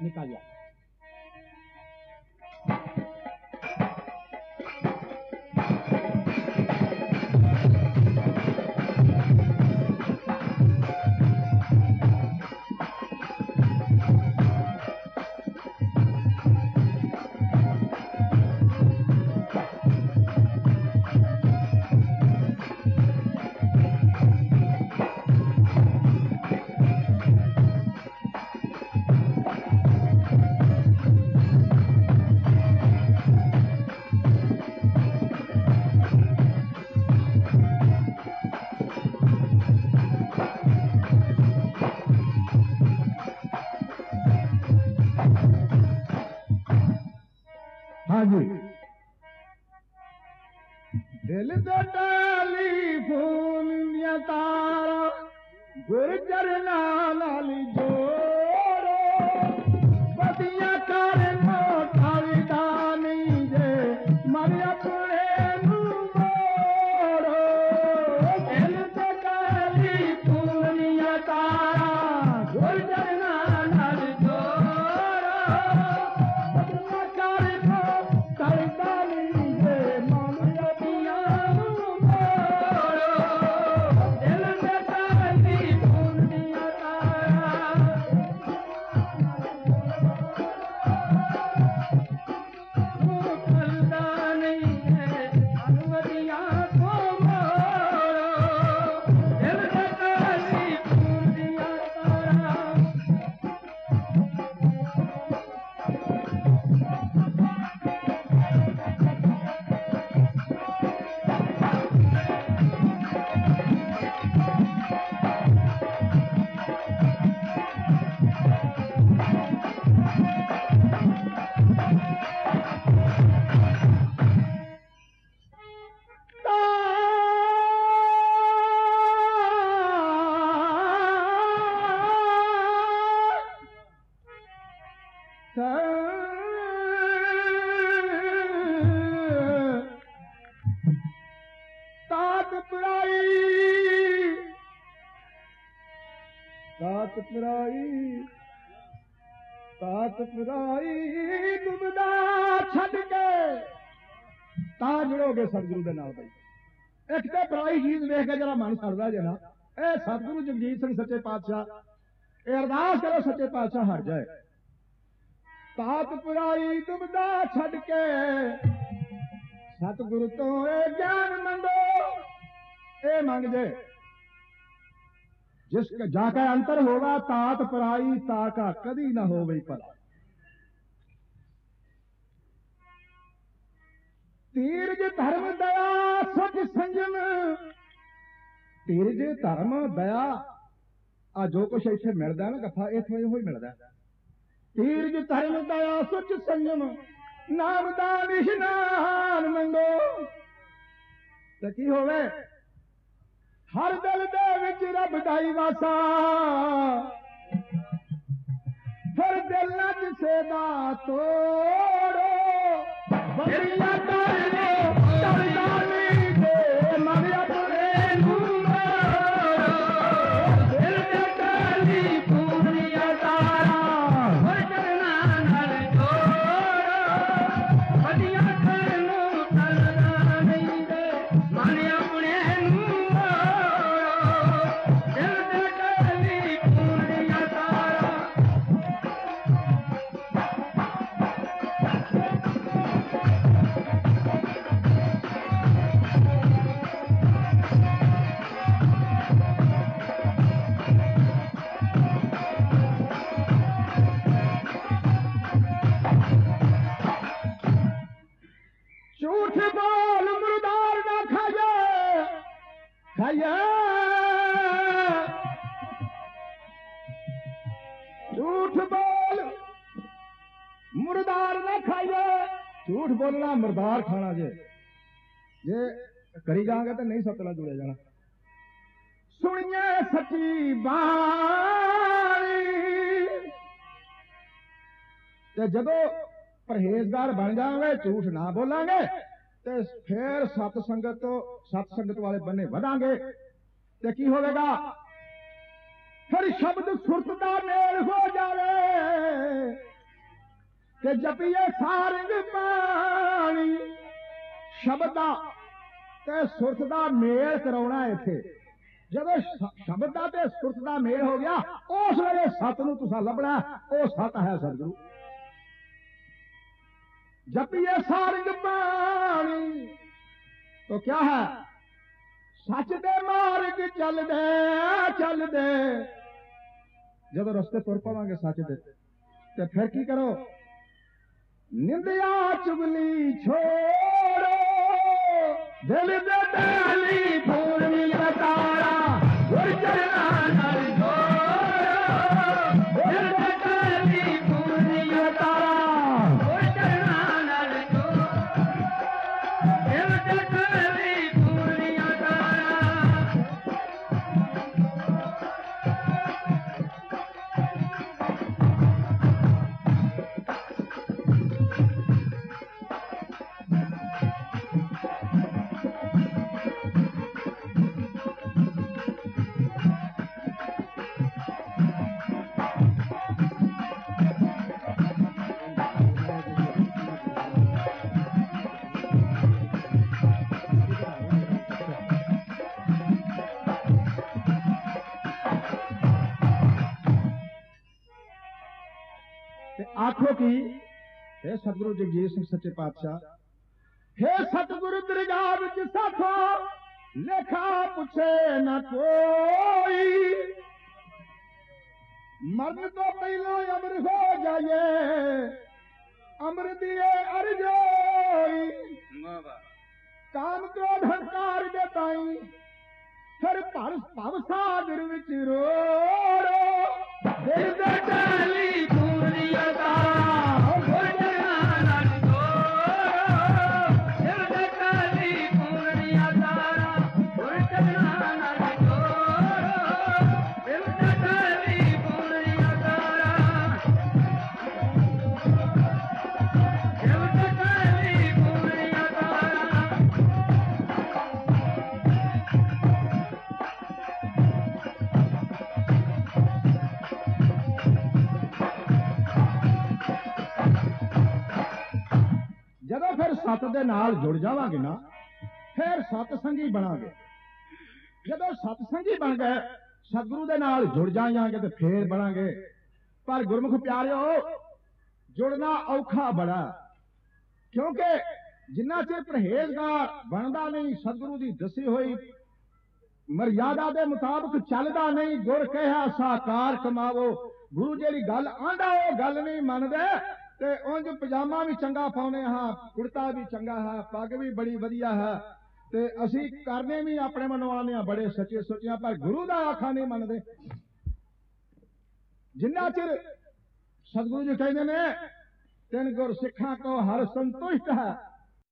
Μη. हाँ जी दिल से डाली फूल तारा गुरु चरना लाली जोड़ ਤਾਤ ਪਰਾਈ ਤਾਤ ਪਰਾਈ ਡੁੱਬਦਾ ਛੱਡ ਕੇ ਤਾਂ ਜੁੜੋਗੇ ਸਤਿਗੁਰੂ ਦੇ ਨਾਲ ਬਈ ਇੱਕ ਤੇ ਪਰਾਈ ਚੀਜ਼ ਵੇਖ ਕੇ ਜਿਹੜਾ ਮਨ ਸੜਦਾ ਜੇ ਨਾ। ਇਹ ਸਤਿਗੁਰੂ ਜਗਜੀਤ ਸਿੰਘ ਸੱਚੇ ਪਾਤਸ਼ਾਹ, ਇਹ ਅਰਦਾਸ ਕਰੋ ਸੱਚੇ ਪਾਤਸ਼ਾਹ ਹਟ ਜਾਏ। ਤਾਤ ਪਰਾਈ ਡੁੱਬਦਾ ਛੱਡ ਕੇ ਸਤਿਗੁਰੂ ਤੋਂ ਇਹ ਗਿਆਨ ਮੰਗੋ, ਇਹ ਮੰਗ ਜੇ ਜਿਸ ਜਾ ਕੇ ਅੰਤਰ ਹੋਗਾ ਤਾਤ ਪਰਾਈ, ਤਾਕਾ ਕਦੀ ਨਾ ਹੋਵੇ ਭਲਾ। ਤੀਰਜ ਧਰਮ ਦਇਆ, ਸਚ ਸੰਜਮ। ਤੀਰਜ ਧਰਮ ਦਇਆ, ਆ ਜੋ ਕੁਛ ਇੱਥੇ ਮਿਲਦਾ ਨਾ ਗੱਫਾ ਇੱਥੋਂ ਇਹੋ ਹੀ ਮਿਲਦਾ। ਤੀਰਜ ਧਰਮ ਦਇਆ, ਸਚ ਸੰਜਮ। ਨਾਮ ਦਾ ਨਿਸ਼ਨਾਨ ਮੰਗੋ। ਤੇ ਕੀ ਹੋਵੇ? हर दिलि दे रब दीवाल जिसे तोड़ो ਖਾਏ ਝੂਠ ਬੋਲਣਾ ਮੁਰਦਾਰ ਖਾਣਾ ਜੇ ਜੇ ਕਰੀ ਜਾਾਂਗੇ ਤਾਂ ਨਹੀਂ ਸਤਲਾ ਜੁੜਿਆ ਜਾਣਾ ਸੁਣੀਏ ਸੱਚੀ ਬਾਣੀ ਤੇ ਜਦੋਂ ਪਰਹੇਜ਼ਗਾਰ ਬਣ ਜਾਵਾਂਗੇ ਝੂਠ ਨਾ ਬੋਲਾਂਗੇ ਤੇ ਫੇਰ ਸਤ ਸੰਗਤ ਤੋਂ ਸਤ ਸੰਗਤ ਵਾਲੇ ਬੰਨੇ ਵਧਾਂਗੇ ਤੇ ਕੀ ਹੋਵੇਗਾ ਫਿਰ ਸ਼ਬਦ ਸੁਰਤ ਦਾ ਮੇਲ ਹੋ ਜਾਵੇ ਕਿ ਜਪੀਏ ਸਾਰੰਗ ਪਾਣੀ ਸ਼ਬਦਾਂ ਤੇ ਸੁਰਤ ਦਾ ਮੇਲ ਕਰਾਉਣਾ ਇੱਥੇ। ਜਦੋਂ ਸ਼ਬਦਾਂ ਤੇ ਸੁਰਤ ਦਾ ਮੇਲ ਹੋ ਗਿਆ, ਉਸ ਵੇਲੇ ਸਤ ਨੂੰ ਤੁਸੀਂ ਲੱਭਣਾ, ਉਹ ਸਤ ਹੈ ਸਤਿਗੁਰੂ। ਜਪੀਏ ਸਾਰੰਗ ਪਾਣੀ ਉਹ ਕਿਆ ਹੈ? ਸੱਚ ਦੇ ਮਾਰਗ ਚੱਲਦੇ ਚੱਲਦੇ। ਜਦੋਂ ਰਸਤੇ ਤੁਰ ਪਾਵਾਂਗੇ ਸੱਚ ਦੇ, ਤੇ ਫਿਰ ਕੀ ਕਰੋ? निंदिया चुगली छोड़ो छो ਤੇ ਆਖੋ ਕੀ? ਹੈ ਸਤਿਗੁਰੂ ਜਗਜੀਤ ਸਿੰਘ ਸੱਚੇ ਪਾਤਸ਼ਾਹ ਹੈ ਸਤਿਗੁਰੂ ਦਰਗਾਹ ਵਿੱਚ ਸਾਥੋ ਲੇਖਾ ਪੁੱਛੇ ਨਾ ਕੋਈ। ਮਰਨ ਤੋਂ ਪਹਿਲਾਂ ਅਮਰ ਹੋ ਜਾਏ ਅਮਰ ਦੀਏ ਅਰਜੋਈ ਕਾਮ ਕ੍ਰੋਧ ਹੰਕਾਰ ਦੇ ਤਾਈ ਫਿਰ ਭਰ ਭਵ ਸਾਗਰ ਵਿੱਚ ਰੋੜੋ ਦਿਲ ਦੇ ਟਾਲੀ ਜਦੋਂ ਫਿਰ ਸਤ ਦੇ ਨਾਲ ਜੁੜ ਜਾਵਾਂਗੇ ਨਾ, ਫਿਰ ਸਤ ਸੰਗੀ ਬਣਾਂਗੇ। ਜਦੋਂ ਸਤ ਸੰਗੀ ਬਣ ਗਏ, ਸਤਿਗੁਰੂ ਦੇ ਨਾਲ ਜੁੜ ਜਾਵਾਂਗੇ ਤੇ ਫੇਰ ਬਣਾਂਗੇ। ਪਰ ਗੁਰਮੁਖ ਪਿਆਰਿਓ, ਜੁੜਨਾ ਔਖਾ ਬੜਾ ਕਿਉਂਕਿ ਜਿੰਨਾ ਚਿਰ ਪਰਹੇਜ਼ਗਾਰ ਬਣਦਾ ਨਹੀਂ, ਸਤਿਗੁਰੂ ਦੀ ਦੱਸੀ ਹੋਈ ਮਰਿਆਦਾ ਦੇ ਮੁਤਾਬਕ ਚੱਲਦਾ ਨਹੀਂ, ਗੁਰ ਕਹਿਆ ਸਾਕਾਰ ਕਮਾਵੋ। ਗੁਰੂ ਜਿਹੜੀ ਗੱਲ ਆਂਦਾ, ਉਹ ਗੱਲ ਨਹੀਂ ਮੰਨਦੇ। ਤੇ ਉਂਝ ਪਜਾਮਾ ਵੀ ਚੰਗਾ ਪਾਉਨੇ ਹਾਂ, ਕੁੜਤਾ ਵੀ ਚੰਗਾ ਹੈ, ਪੱਗ ਵੀ ਬੜੀ ਵਧੀਆ ਹੈ। ਤੇ ਅਸੀਂ ਕਰਨੇ ਵੀ ਆਪਣੇ ਮਨਵਾਨੇ ਆ ਬੜੇ ਸੱਚੇ ਸੁੱਚੀਆਂ, ਪਰ ਗੁਰੂ ਦਾ ਆਖਾ ਨਹੀਂ ਮੰਨਦੇ। ਜਿੰਨਾ ਚਿਰ ਸਤਿਗੁਰੂ ਜੀ ਕਹਿੰਦੇ ਨੇ, ਤਿੰਨ ਗੁਰ ਸਿੱਖਾਂ ਕੋ ਹਰ ਸੰਤੁਸ਼ਟ ਹੈ